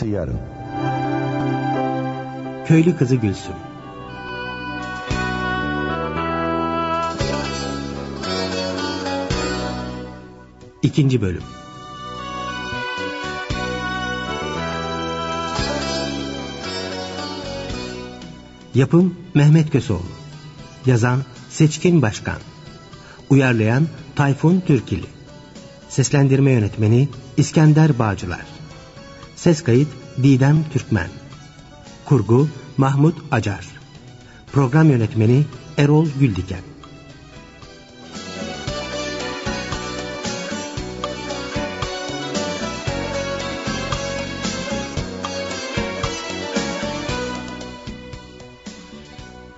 Arkası yarın. Köylü kızı Gülsüm. İkinci bölüm. Yapım Mehmet Köseoğlu. Yazan Seçkin Başkan. Uyarlayan Tayfun Türkili. Seslendirme yönetmeni İskender Bağcılar. Ses kayıt Didem Türkmen. Kurgu Mahmut Acar. Program yönetmeni Erol Güldiken.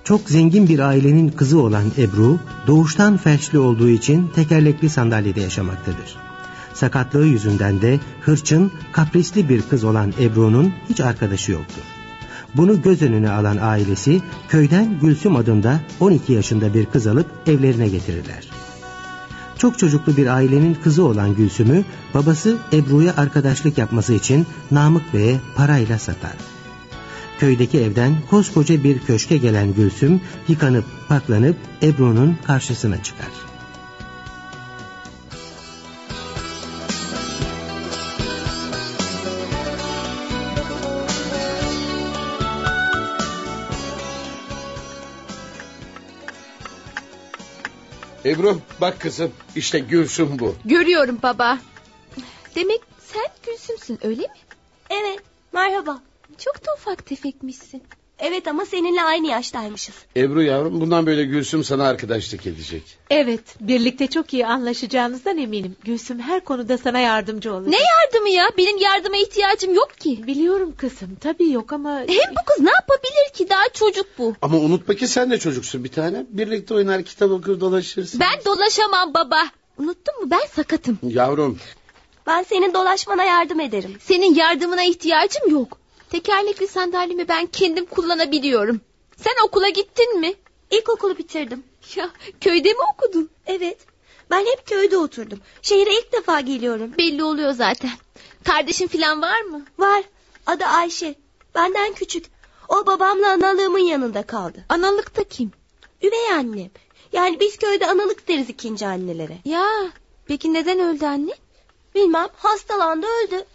Çok zengin bir ailenin kızı olan Ebru, doğuştan felçli olduğu için tekerlekli sandalyede yaşamaktadır. Sakatlığı yüzünden de hırçın, kaprisli bir kız olan Ebru'nun hiç arkadaşı yoktur. Bunu göz önüne alan ailesi köyden Gülsüm adında 12 yaşında bir kız alıp evlerine getirirler. Çok çocuklu bir ailenin kızı olan Gülsüm'ü babası Ebru'ya arkadaşlık yapması için Namık Bey'e parayla satar. Köydeki evden koskoca bir köşke gelen Gülsüm yıkanıp paklanıp Ebru'nun karşısına çıkar. Ebru bak kızım işte Gülsüm bu. Görüyorum baba. Demek sen Gülsüm'sün öyle mi? Evet merhaba. Çok da ufak tefekmişsin. Evet ama seninle aynı yaştaymışız. Ebru yavrum bundan böyle Gülsüm sana arkadaşlık edecek. Evet, birlikte çok iyi anlaşacağınızdan eminim. Gülsüm her konuda sana yardımcı olacak. Ne yardımı ya? Benim yardıma ihtiyacım yok ki. Biliyorum kızım, tabii yok ama... Hem bu kız ne yapabilir ki? Daha çocuk bu. Ama unutma ki sen de çocuksun bir tane. Birlikte oynar kitap okur dolaşırsın. Ben dolaşamam baba. Unuttun mu ben sakatım. Yavrum Ben senin dolaşmana yardım ederim. Senin yardımına ihtiyacım yok. Tekerlekli sandalyemi ben kendim kullanabiliyorum. Sen okula gittin mi? İlkokulu bitirdim. Ya köyde mi okudun? Evet. Ben hep köyde oturdum. Şehire ilk defa geliyorum. Belli oluyor zaten. Kardeşin falan var mı? Var. Adı Ayşe. Benden küçük. O babamla analığımın yanında kaldı. Analıkta kim? Üvey annem. Yani biz köyde analık deriz ikinci annelere. Ya peki neden öldü anne? Bilmem hastalandı öldü.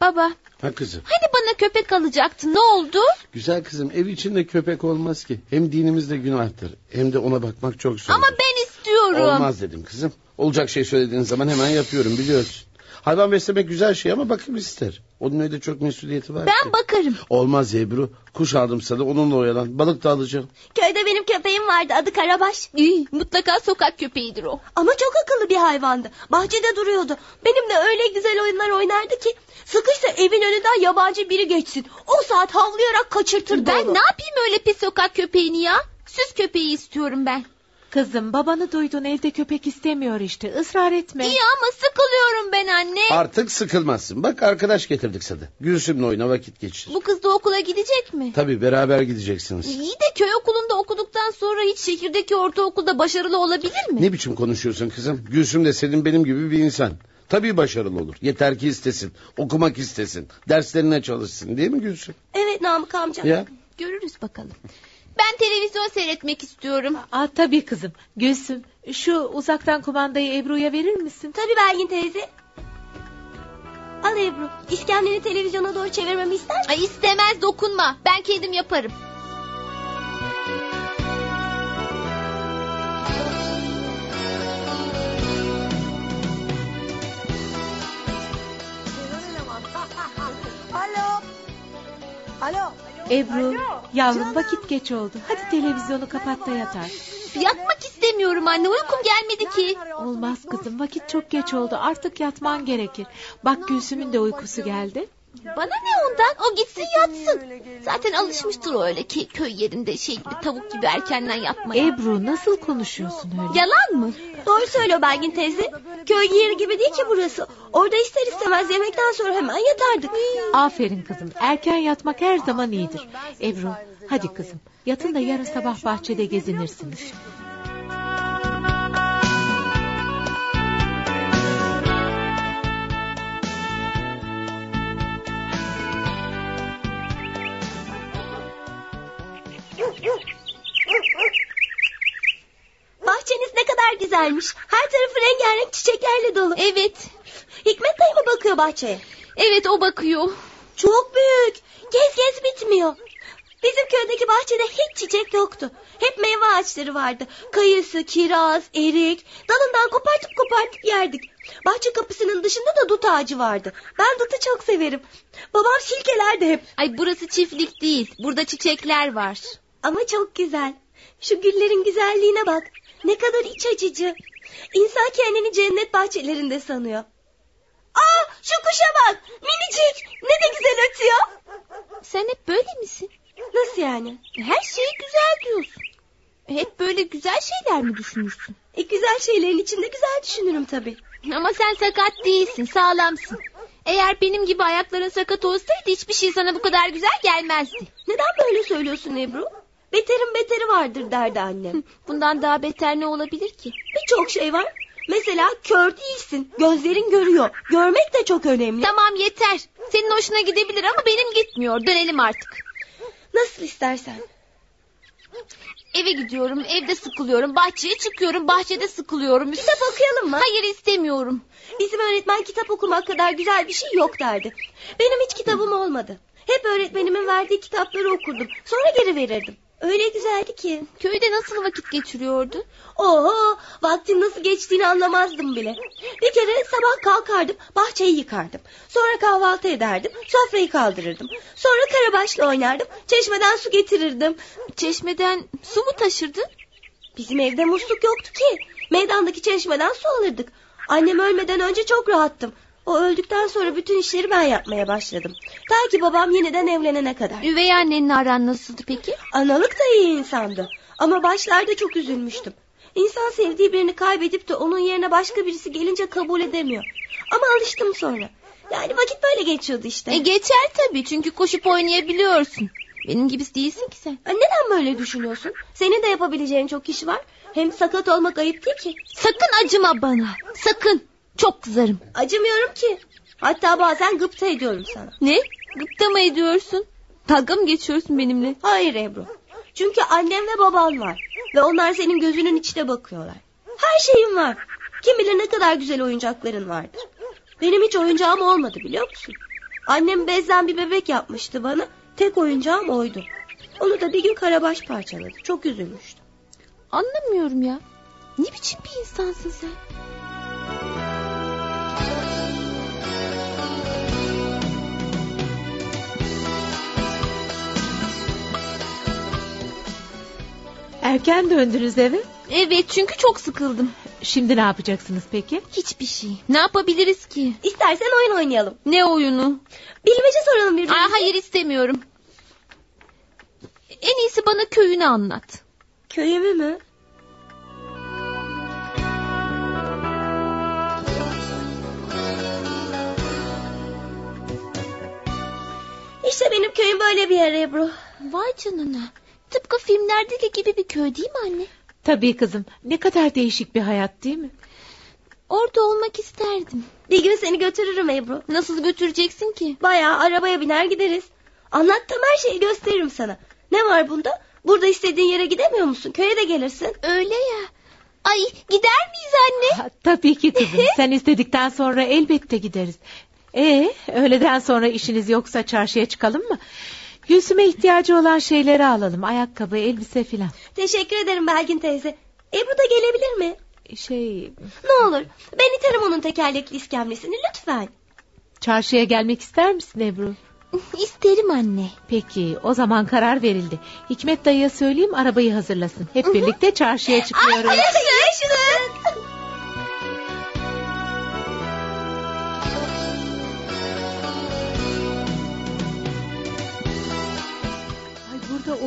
Baba ha kızım. hani bana köpek alacaktın ne oldu? Güzel kızım ev içinde köpek olmaz ki. Hem dinimizde günahtır hem de ona bakmak çok zor. Ama ben istiyorum. Olmaz dedim kızım. Olacak şey söylediğin zaman hemen yapıyorum biliyorsun. Hayvan beslemek güzel şey ama bakım ister. Onun öyle çok mesuliyeti var Ben ki. bakarım. Olmaz Ebru. Kuş aldım sana onunla oyalan. Balık da alacağım. Köyde benim köpeğim vardı adı Karabaş. İyi, mutlaka sokak köpeğidir o. Ama çok akıllı bir hayvandı. Bahçede duruyordu. Benimle öyle güzel oyunlar oynardı ki. Sıkışsa evin önünden yabancı biri geçsin. O saat havlayarak kaçırtırdı Ben onu. ne yapayım öyle pis sokak köpeğini ya? Süs köpeği istiyorum ben. Kızım, babanı duydun evde köpek istemiyor işte. Israr etme. İyi ama sıkılıyorum ben anne. Artık sıkılmazsın. Bak arkadaş getirdik sana. Gülsüm'le oyna vakit geçir. Bu kız da okula gidecek mi? Tabii beraber gideceksiniz. İyi de köy okulunda okuduktan sonra hiç şehirdeki ortaokulda başarılı olabilir mi? Ne biçim konuşuyorsun kızım? Gülsüm de senin benim gibi bir insan. Tabii başarılı olur. Yeter ki istesin. Okumak istesin. Derslerine çalışsın değil mi Gülsüm? Evet Namık amca. Ya Görürüz bakalım. Ben televizyon seyretmek istiyorum. Aa, tabii kızım. Gülsüm, şu uzaktan kumandayı Ebru'ya verir misin? Tabii Belgin teyze. Al Ebru. İskemleni televizyona doğru çevirmemi ister misin? Ay istemez dokunma. Ben kendim yaparım. Alo. Alo. Ebru, yavrum vakit geç oldu. Hadi televizyonu kapat da yatar. Yatmak istemiyorum anne. Uykum gelmedi ki. Olmaz kızım, vakit çok geç oldu. Artık yatman gerekir. Bak Gülsüm'ün de uykusu geldi. Bana ne ondan? O gitsin yatsın. Zaten alışmıştır o öyle ki köy yerinde şey gibi tavuk gibi erkenden yatmaya. Ebru nasıl konuşuyorsun öyle? Yalan mı? Doğru söylüyor Belgin teyze. Köy yeri gibi değil ki burası. Orada ister istemez yemekten sonra hemen yatardık. Aferin kızım. Erken yatmak her zaman iyidir. Ebru, hadi kızım. Yatın da yarın sabah bahçede gezinirsiniz. Güzelmiş. Her tarafı rengarenk çiçeklerle dolu. Evet. Hikmet dayı mı bakıyor bahçeye? Evet o bakıyor. Çok büyük. Gez gez bitmiyor. Bizim köydeki bahçede hiç çiçek yoktu. Hep meyve ağaçları vardı. Kayısı, kiraz, erik. Dalından kopartıp kopartıp yerdik. Bahçe kapısının dışında da dut ağacı vardı. Ben dutu çok severim. Babam silkelerdi hep. Ay burası çiftlik değil. Burada çiçekler var. Ama çok güzel. Şu güllerin güzelliğine bak. Ne kadar iç açıcı. İnsan kendini cennet bahçelerinde sanıyor. Aa şu kuşa bak. Minicik. Ne de güzel ötüyor. Sen hep böyle misin? Nasıl yani? Her şeyi güzel diyorsun. Hep böyle güzel şeyler mi düşünürsün? E, güzel şeylerin içinde güzel düşünürüm tabii. Ama sen sakat değilsin, sağlamsın. Eğer benim gibi ayakların sakat olsaydı hiçbir şey sana bu kadar güzel gelmezdi. Neden böyle söylüyorsun Ebru? Beterin beteri vardır derdi annem. Bundan daha beter ne olabilir ki? Birçok şey var. Mesela kör değilsin. Gözlerin görüyor. Görmek de çok önemli. Tamam yeter. Senin hoşuna gidebilir ama benim gitmiyor. Dönelim artık. Nasıl istersen. Eve gidiyorum, evde sıkılıyorum. Bahçeye çıkıyorum, bahçede sıkılıyorum. Kitap okuyalım mı? Hayır istemiyorum. Bizim öğretmen kitap okumak kadar güzel bir şey yok derdi. Benim hiç kitabım olmadı. Hep öğretmenimin verdiği kitapları okurdum. Sonra geri verirdim. Öyle güzeldi ki. Köyde nasıl vakit geçiriyordu? Oho vaktin nasıl geçtiğini anlamazdım bile. Bir kere sabah kalkardım bahçeyi yıkardım. Sonra kahvaltı ederdim sofrayı kaldırırdım. Sonra karabaşla oynardım çeşmeden su getirirdim. Çeşmeden su mu taşırdın? Bizim evde musluk yoktu ki. Meydandaki çeşmeden su alırdık. Annem ölmeden önce çok rahattım. O öldükten sonra bütün işleri ben yapmaya başladım. Ta ki babam yeniden evlenene kadar. Üvey annenin aran nasıldı peki? Analık da iyi insandı. Ama başlarda çok üzülmüştüm. İnsan sevdiği birini kaybedip de onun yerine başka birisi gelince kabul edemiyor. Ama alıştım sonra. Yani vakit böyle geçiyordu işte. E geçer tabii çünkü koşup oynayabiliyorsun. Benim gibisi değilsin ki sen. Ha, Neden böyle düşünüyorsun? Senin de yapabileceğin çok iş var. Hem sakat olmak ayıp değil ki. Sakın acıma bana. Sakın. Çok kızarım. Acımıyorum ki. Hatta bazen gıpta ediyorum sana. Ne? Gıpta mı ediyorsun? Dalga mı geçiyorsun benimle? Hayır Ebru. Çünkü annem ve baban var. Ve onlar senin gözünün içine bakıyorlar. Her şeyin var. Kim bilir ne kadar güzel oyuncakların vardır. Benim hiç oyuncağım olmadı biliyor musun? Annem bezden bir bebek yapmıştı bana. Tek oyuncağım oydu. Onu da bir gün karabaş parçaladı. Çok üzülmüştüm. Anlamıyorum ya. Ne biçim bir insansın sen? Erken döndünüz eve. Evet çünkü çok sıkıldım. Şimdi ne yapacaksınız peki? Hiçbir şey. Ne yapabiliriz ki? İstersen oyun oynayalım. Ne oyunu? Bilmece soralım birbirimize. Aa, hayır istemiyorum. En iyisi bana köyünü anlat. Köyümü mü? İşte benim köyüm böyle bir yer Ebru. Vay canına. Tıpkı filmlerdeki gibi bir köy değil mi anne? Tabii kızım. Ne kadar değişik bir hayat değil mi? Orada olmak isterdim. Bir gün seni götürürüm Ebru. Nasıl götüreceksin ki? Bayağı arabaya biner gideriz. Anlattığım her şeyi gösteririm sana. Ne var bunda? Burada istediğin yere gidemiyor musun? Köye de gelirsin. Öyle ya. Ay gider miyiz anne? Ha, tabii ki kızım. Sen istedikten sonra elbette gideriz. Ee, öğleden sonra işiniz yoksa çarşıya çıkalım mı? Gülsüm'e ihtiyacı olan şeyleri alalım. Ayakkabı, elbise filan. Teşekkür ederim Belgin teyze. Ebru da gelebilir mi? Şey, Ne olur ben iterim onun tekerlekli iskemlesini lütfen. çarşıya gelmek ister misin Ebru? İsterim anne. Peki, o zaman karar verildi. Hikmet dayıya söyleyeyim arabayı hazırlasın. Hep birlikte çarşıya çıkıyoruz. Yaşasın. Ay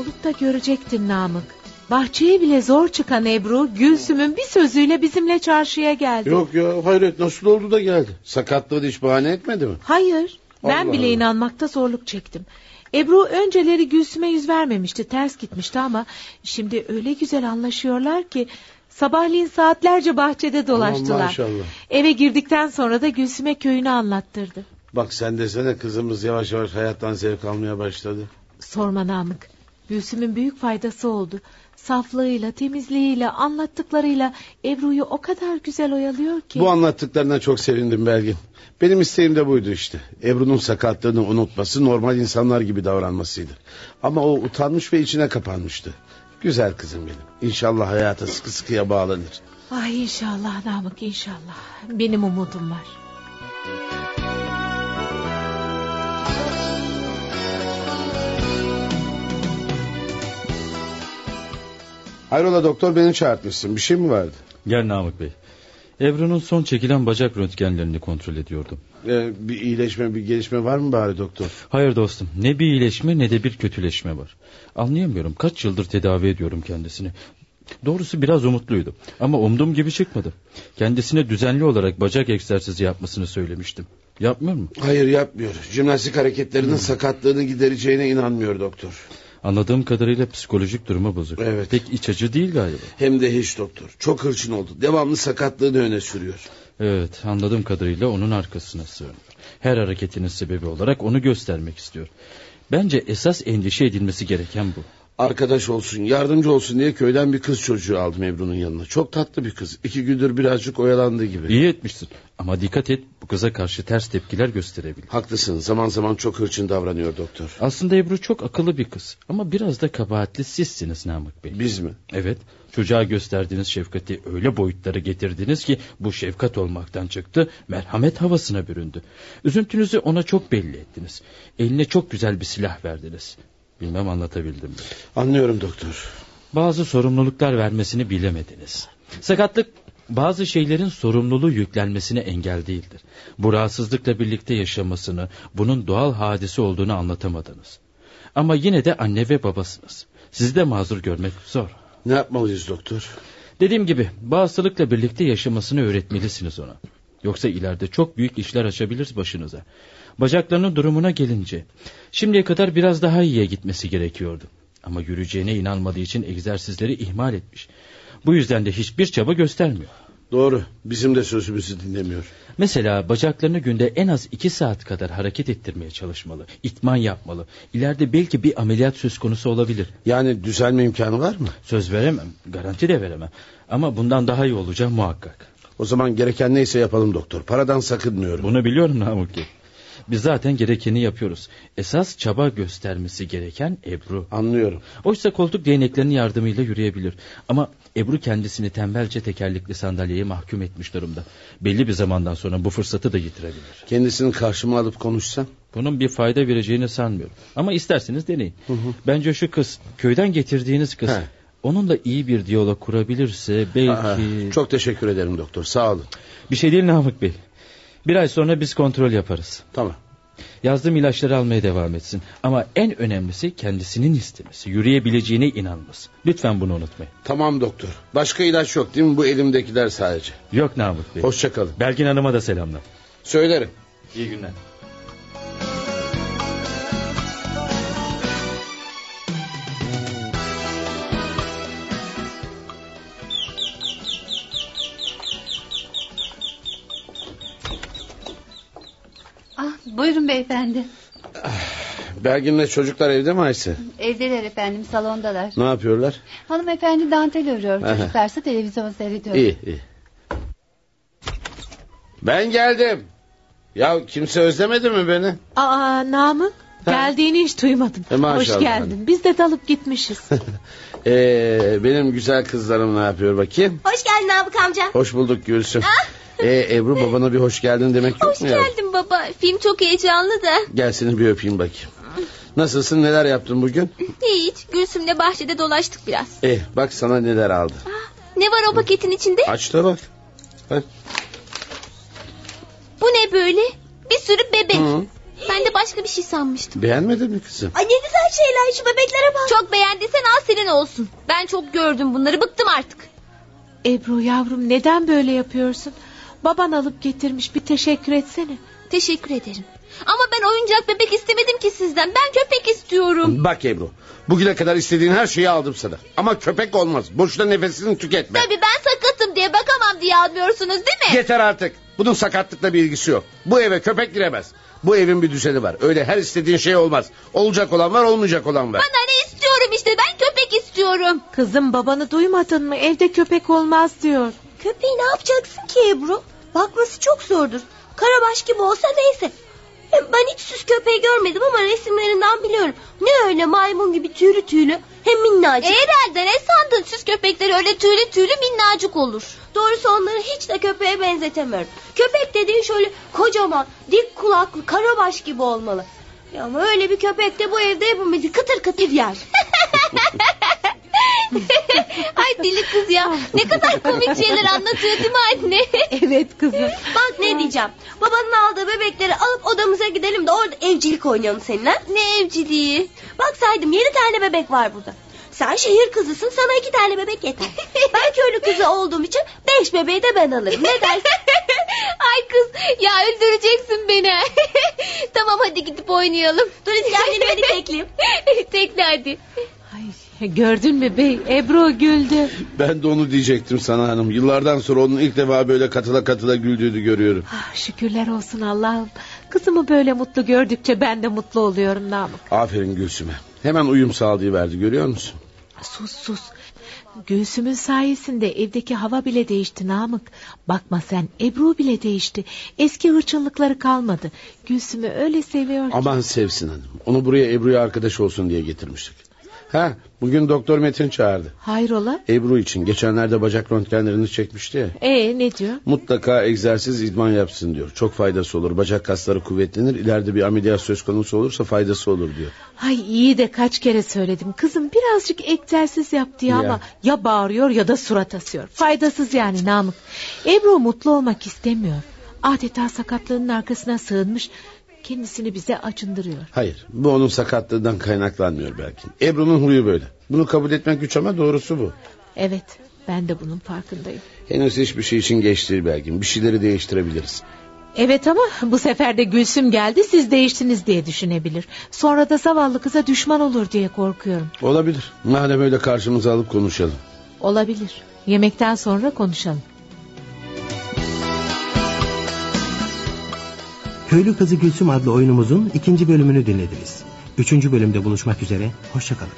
olup da görecektin Namık. Bahçeye bile zor çıkan Ebru, Gülsüm'ün bir sözüyle bizimle çarşıya geldi. Yok ya hayret nasıl oldu da geldi? Sakatlığı hiç bahane etmedi mi? Hayır, ben Allah bile Allah. inanmakta zorluk çektim. Ebru önceleri Gülsüm'e yüz vermemişti, ters gitmişti ama şimdi öyle güzel anlaşıyorlar ki sabahleyin saatlerce bahçede dolaştılar. maşallah. Eve girdikten sonra da Gülsüm'e köyünü anlattırdı. Bak sen desene kızımız yavaş yavaş hayattan zevk almaya başladı. Sorma Namık. Gülsüm'ün büyük faydası oldu. Saflığıyla, temizliğiyle, anlattıklarıyla Ebru'yu o kadar güzel oyalıyor ki. Bu anlattıklarına çok sevindim Belgin. Benim isteğim de buydu işte. Ebru'nun sakatlığını unutması normal insanlar gibi davranmasıydı. Ama o utanmış ve içine kapanmıştı. Güzel kızım benim. İnşallah hayata sıkı sıkıya bağlanır. Ay inşallah Namık inşallah. Benim umudum var. Hayrola doktor beni çağırtmışsın. Bir şey mi vardı? Gel Namık Bey. Ebru'nun son çekilen bacak röntgenlerini kontrol ediyordum. Ee, bir iyileşme bir gelişme var mı bari doktor? Hayır dostum ne bir iyileşme ne de bir kötüleşme var. Anlayamıyorum kaç yıldır tedavi ediyorum kendisini. Doğrusu biraz umutluydum ama umduğum gibi çıkmadı. Kendisine düzenli olarak bacak egzersizi yapmasını söylemiştim. Yapmıyor mu? Hayır yapmıyor. Jimnastik hareketlerinin sakatlığını gidereceğine inanmıyor doktor. Anladığım kadarıyla psikolojik durumu bozuk. Evet. Pek iç acı değil galiba. Hem de hiç doktor. Çok hırçın oldu. Devamlı sakatlığını öne sürüyor. Evet anladığım kadarıyla onun arkasına sığınıyor. Her hareketinin sebebi olarak onu göstermek istiyor. Bence esas endişe edilmesi gereken bu. Arkadaş olsun, yardımcı olsun diye köyden bir kız çocuğu aldım Ebru'nun yanına. Çok tatlı bir kız. İki gündür birazcık oyalandığı gibi. İyi etmişsin. Ama dikkat et bu kıza karşı ters tepkiler gösterebilir. Haklısın. Zaman zaman çok hırçın davranıyor doktor. Aslında Ebru çok akıllı bir kız. Ama biraz da kabahatli sizsiniz Namık Bey. Biz mi? Evet. Çocuğa gösterdiğiniz şefkati öyle boyutlara getirdiniz ki bu şefkat olmaktan çıktı, merhamet havasına büründü. Üzüntünüzü ona çok belli ettiniz. Eline çok güzel bir silah verdiniz. Bilmem anlatabildim mi? Anlıyorum doktor. Bazı sorumluluklar vermesini bilemediniz. Sakatlık bazı şeylerin sorumluluğu yüklenmesine engel değildir. Bu rahatsızlıkla birlikte yaşamasını, bunun doğal hadise olduğunu anlatamadınız. Ama yine de anne ve babasınız. Sizi de mazur görmek zor. Ne yapmalıyız doktor? Dediğim gibi bu hastalıkla birlikte yaşamasını öğretmelisiniz ona. Yoksa ileride çok büyük işler açabilir başınıza. Bacaklarının durumuna gelince şimdiye kadar biraz daha iyiye gitmesi gerekiyordu. Ama yürüyeceğine inanmadığı için egzersizleri ihmal etmiş. Bu yüzden de hiçbir çaba göstermiyor. Doğru. Bizim de sözümüzü dinlemiyor. Mesela bacaklarını günde en az iki saat kadar hareket ettirmeye çalışmalı. İtman yapmalı. İleride belki bir ameliyat söz konusu olabilir. Yani düzelme imkanı var mı? Söz veremem. Garanti de veremem. Ama bundan daha iyi olacağı muhakkak. O zaman gereken neyse yapalım doktor. Paradan sakınmıyorum. Bunu biliyorum Namık Bey. Biz zaten gerekeni yapıyoruz. Esas çaba göstermesi gereken Ebru. Anlıyorum. Oysa koltuk değneklerinin yardımıyla yürüyebilir. Ama Ebru kendisini tembelce tekerlekli sandalyeye mahkum etmiş durumda. Belli bir zamandan sonra bu fırsatı da yitirebilir. Kendisini karşıma alıp konuşsam? Bunun bir fayda vereceğini sanmıyorum. Ama isterseniz deneyin. Bence şu kız, köyden getirdiğiniz kız... He. Onunla iyi bir diyalog kurabilirse belki... Aa, çok teşekkür ederim doktor. Sağ olun. Bir şey değil Namık Bey. Bir ay sonra biz kontrol yaparız. Tamam. Yazdığım ilaçları almaya devam etsin. Ama en önemlisi kendisinin istemesi. Yürüyebileceğine inanması. Lütfen bunu unutmayın. Tamam doktor. Başka ilaç yok değil mi? Bu elimdekiler sadece. Yok Namık Bey. Hoşçakalın. Belgin Hanım'a da selamlar. Söylerim. İyi günler. Buyurun beyefendi. Belgin'le çocuklar evde mi Ayşe? Evdeler efendim salondalar. Ne yapıyorlar? Hanımefendi dantel örüyor. Çocuklarsa televizyon seyrediyor. İyi iyi. Ben geldim. Ya kimse özlemedi mi beni? Aa Namık geldiğini hiç duymadım. E. Hoş geldin. Biz de dalıp gitmişiz. Ee, benim güzel kızlarım ne yapıyor bakayım? Hoş geldin Namık amca. Hoş bulduk Gülsüm. Ee, Ebru babana bir hoş geldin demek yok Hoş mu ya? geldin baba. Film çok heyecanlı da. Gel seni bir öpeyim bakayım. Nasılsın neler yaptın bugün? Hiç. Gülsüm'le bahçede dolaştık biraz. Eh bak sana neler aldı. Ne var o paketin içinde? Aç da bak. Bak. Bu ne böyle? Bir sürü bebek. Hı. Ben de başka bir şey sanmıştım. Beğenmedin mi kızım? Ay ne güzel şeyler şu bebeklere bak. Çok beğendiysen al senin olsun. Ben çok gördüm bunları. Bıktım artık. Ebru yavrum neden böyle yapıyorsun? Baban alıp getirmiş bir teşekkür etsene. Teşekkür ederim. Ama ben oyuncak bebek istemedim ki sizden. Ben köpek istiyorum. Bak Ebru. Bugüne kadar istediğin her şeyi aldım sana. Ama köpek olmaz. Boşuna nefesini tüketme. Tabii ben sakatım diye bakamam diye almıyorsunuz değil mi? Yeter artık. Bunun sakatlıkla bir ilgisi yok. Bu eve köpek giremez. Bu evin bir düzeni var. Öyle her istediğin şey olmaz. Olacak olan var olmayacak olan var. Bana ne istiyorum işte ben köpek istiyorum. Kızım babanı duymadın mı? Evde köpek olmaz diyor. Köpeği ne yapacaksın ki Ebru? Bakması çok zordur. Karabaş gibi olsa neyse. Hem ben hiç süs köpeği görmedim ama resimlerinden biliyorum. Ne öyle maymun gibi tüylü tüylü hem minnacık. Herhalde ne sandın süs köpekleri öyle tüylü tüylü minnacık olur. Doğrusu onları hiç de köpeğe benzetemiyorum. Köpek dediğin şöyle kocaman, dik kulaklı, karabaş gibi olmalı. Ya ama öyle bir köpek de bu evde hepimizi kıtır kıtır yer. Ay dili kız ya. Ne kadar komik şeyler anlatıyor değil mi anne? Evet kızım. Bak ne diyeceğim. Babanın aldığı bebekleri alıp odamıza gidelim de orada evcilik oynayalım seninle. ne evciliği? Bak saydım yedi tane bebek var burada. Sen şehir kızısın sana iki tane bebek yeter. ben köylü kızı olduğum için beş bebeği de ben alırım. Ne dersin? Ay kız ya öldüreceksin beni. tamam hadi gidip oynayalım. Dur kendini beni tekleyeyim. Tekle hadi. Ay, gördün mü bey? Ebru güldü. Ben de onu diyecektim sana hanım. Yıllardan sonra onun ilk defa böyle katıla katıla güldüğünü görüyorum. Ah, şükürler olsun Allah'ım. Kızımı böyle mutlu gördükçe ben de mutlu oluyorum Namık. Aferin Gülsüm'e. Hemen uyum sağlayıverdi görüyor musun? Sus sus. Gülsüm'ün sayesinde evdeki hava bile değişti Namık. Bakma sen Ebru bile değişti. Eski hırçınlıkları kalmadı. Gülsüm'ü öyle seviyor ki. Aman sevsin hanım. Onu buraya Ebru'ya arkadaş olsun diye getirmiştik. Ha, bugün doktor Metin çağırdı. Hayrola? Ebru için geçenlerde bacak röntgenlerini çekmişti. Ee ne diyor? Mutlaka egzersiz idman yapsın diyor. Çok faydası olur. Bacak kasları kuvvetlenir. İleride bir ameliyat söz konusu olursa faydası olur diyor. Ay iyi de kaç kere söyledim. Kızım birazcık egzersiz yap diye Ya. ama ya bağırıyor ya da surat asıyor. Faydasız yani Namık. Ebru mutlu olmak istemiyor. Adeta sakatlığının arkasına sığınmış. Kendisini bize acındırıyor. Hayır, bu onun sakatlığından kaynaklanmıyor belki. Ebru'nun huyu böyle. Bunu kabul etmek güç ama doğrusu bu. Evet ben de bunun farkındayım. Henüz hiçbir şey için geç değil belki. Bir şeyleri değiştirebiliriz. Evet ama bu sefer de Gülsüm geldi siz değiştiniz diye düşünebilir. Sonra da zavallı kıza düşman olur diye korkuyorum. Olabilir. Madem öyle karşımıza alıp konuşalım. Olabilir. Yemekten sonra konuşalım. Köylü Kızı Gülsüm adlı oyunumuzun ikinci bölümünü dinlediniz. Üçüncü bölümde buluşmak üzere, hoşçakalın.